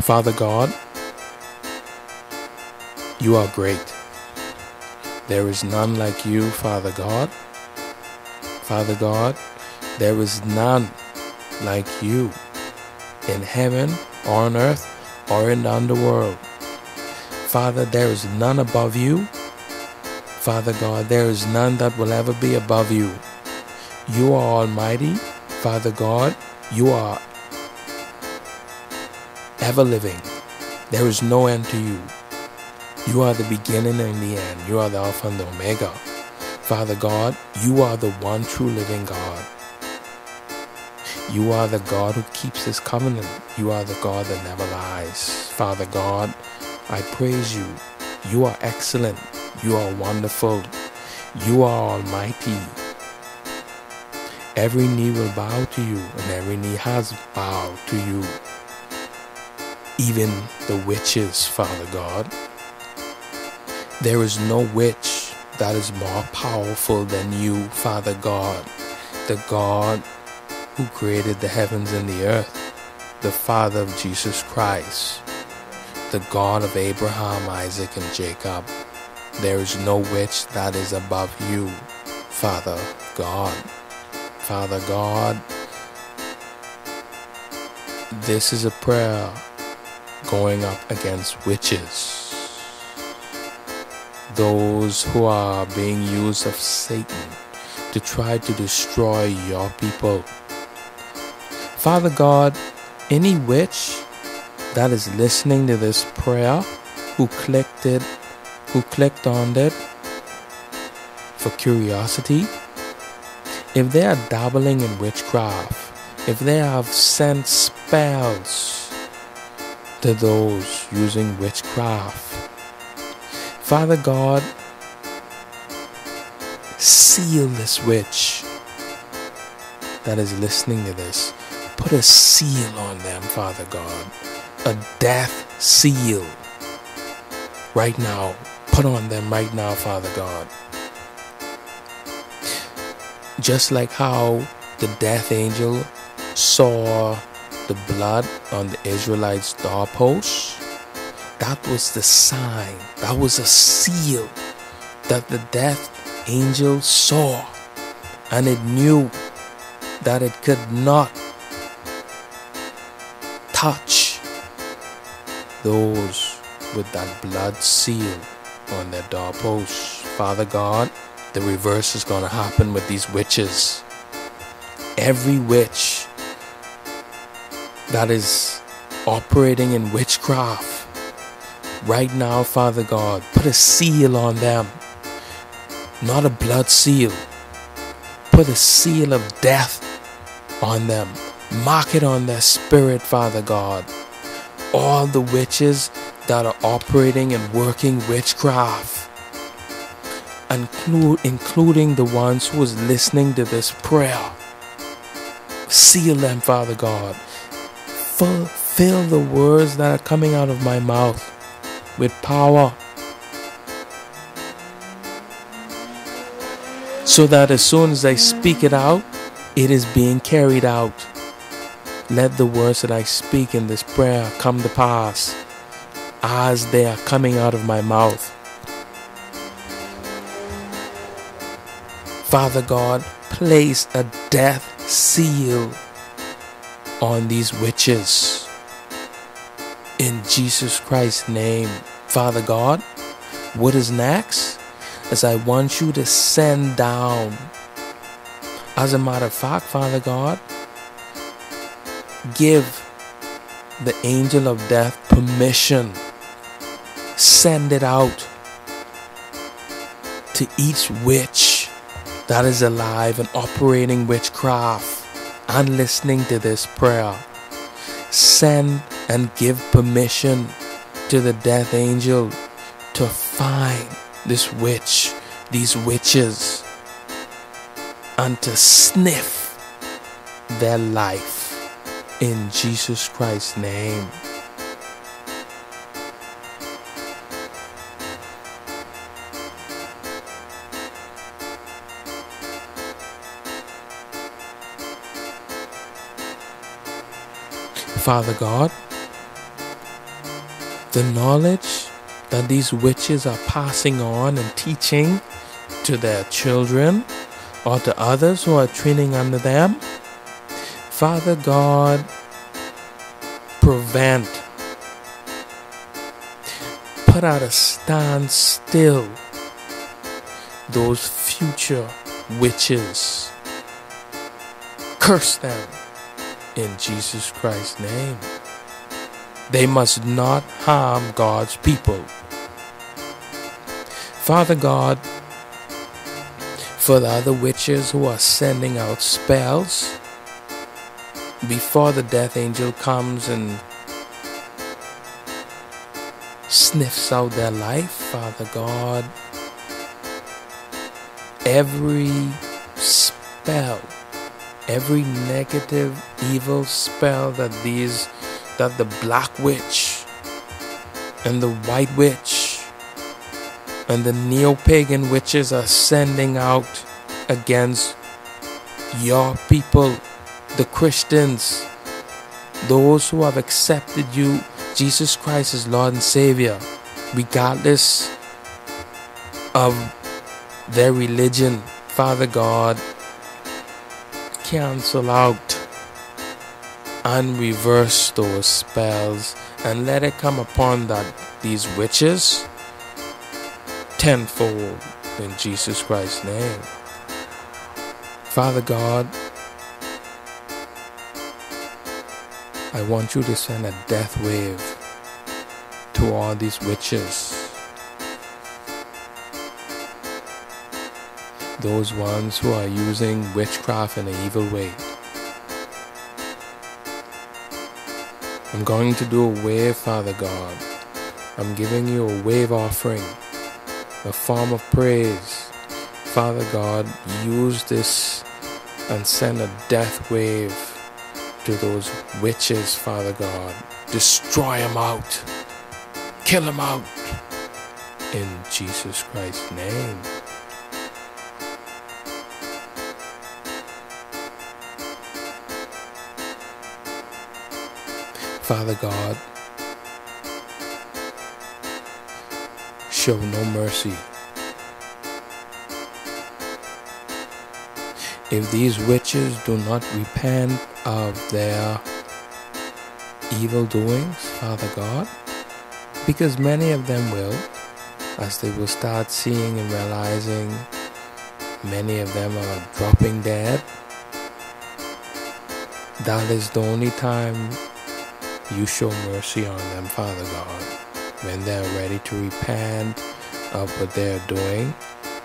Father God, you are great. There is none like you, Father God. Father God, there is none like you in heaven or on earth or in the underworld. Father, there is none above you. Father God, there is none that will ever be above you. You are almighty. Father God, you are ever living. There is no end to you. You are the beginning and the end. You are the Alpha and the Omega. Father God, you are the one true living God. You are the God who keeps his covenant. You are the God that never lies. Father God, I praise you. You are excellent. You are wonderful. You are almighty. Every knee will bow to you, and every knee has bowed to you. Even the witches, Father God. There is no witch that is more powerful than you, Father God, the God who created the heavens and the earth, the Father of Jesus Christ, the God of Abraham, Isaac, and Jacob. There is no witch that is above you, Father God. Father God, this is a prayer going up against witches those who are being used of Satan to try to destroy your people. Father God, any witch that is listening to this prayer who clicked it, who clicked on it for curiosity, if they are dabbling in witchcraft, if they have sent spells to those using witchcraft, Father God, seal this witch that is listening to this. Put a seal on them, Father God. A death seal. Right now. Put on them right now, Father God. Just like how the death angel saw the blood on the Israelites' doorposts that was the sign, that was a seal that the death angel saw, and it knew that it could not touch those with that blood seal on their doorposts. Father God, the reverse is going to happen with these witches. Every witch that is operating in witchcraft right now, Father God. Put a seal on them, not a blood seal. Put a seal of death on them. Mark it on their spirit, Father God. All the witches that are operating and working witchcraft, including the ones who is listening to this prayer. Seal them, Father God. Fulfill the words that are coming out of my mouth with power. So that as soon as I speak it out, it is being carried out. Let the words that I speak in this prayer come to pass as they are coming out of my mouth. Father God, place a death seal on these witches. In Jesus Christ's name, Father God, what is next? Is I want you to send down. As a matter of fact, Father God, give the angel of death permission. Send it out to each witch that is alive and operating witchcraft and listening to this prayer. Send and give permission to the death angel to find this witch, these witches, and to sniff their life in Jesus Christ's name. Father God, the knowledge that these witches are passing on and teaching to their children or to others who are training under them. Father God, prevent, put out a standstill those future witches. Curse them in Jesus Christ's name. They must not harm God's people. Father God, for the other witches who are sending out spells before the death angel comes and sniffs out their life, Father God, every spell, every negative, evil spell that these, that the black witch and the white witch and the neo pagan witches are sending out against your people, the Christians, those who have accepted you, Jesus Christ, as Lord and Savior, regardless of their religion, Father God, cancel out and reverse those spells and let it come upon that these witches tenfold in Jesus Christ's name. Father God, I want you to send a death wave to all these witches those ones who are using witchcraft in an evil way. I'm going to do a wave, Father God. I'm giving you a wave offering, a form of praise. Father God, use this and send a death wave to those witches, Father God. Destroy them out. Kill them out. In Jesus Christ's name. Father God, show no mercy. If these witches do not repent of their evil doings, Father God, because many of them will, as they will start seeing and realizing many of them are dropping dead. That is the only time you show mercy on them, Father God, when they're ready to repent of what they're doing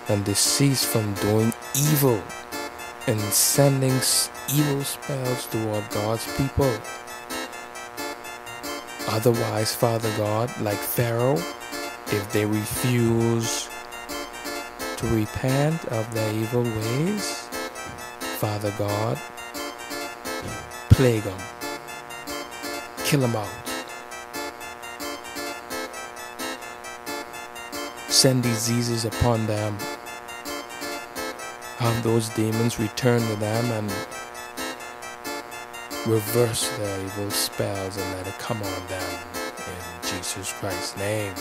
and cease from doing evil and sending evil spells toward God's people. Otherwise, Father God, like Pharaoh, if they refuse to repent of their evil ways, Father God, plague them kill them out. Send diseases upon them. Have those demons return to them and reverse their evil spells and let it come on them in Jesus Christ's name.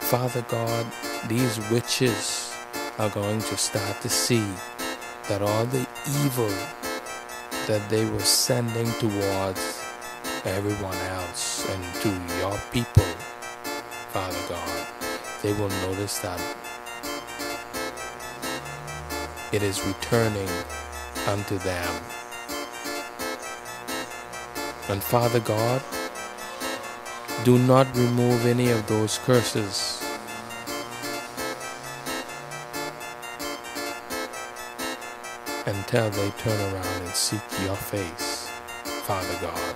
Father God, these witches are going to start to see that all the evil that they were sending towards everyone else and to your people, Father God. They will notice that it is returning unto them. And Father God, do not remove any of those curses until they turn around and seek your face, Father God.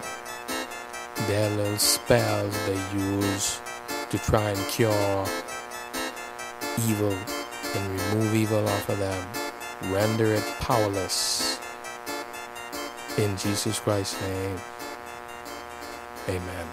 Their little spells they use to try and cure evil and remove evil off of them, render it powerless. In Jesus Christ's name, amen.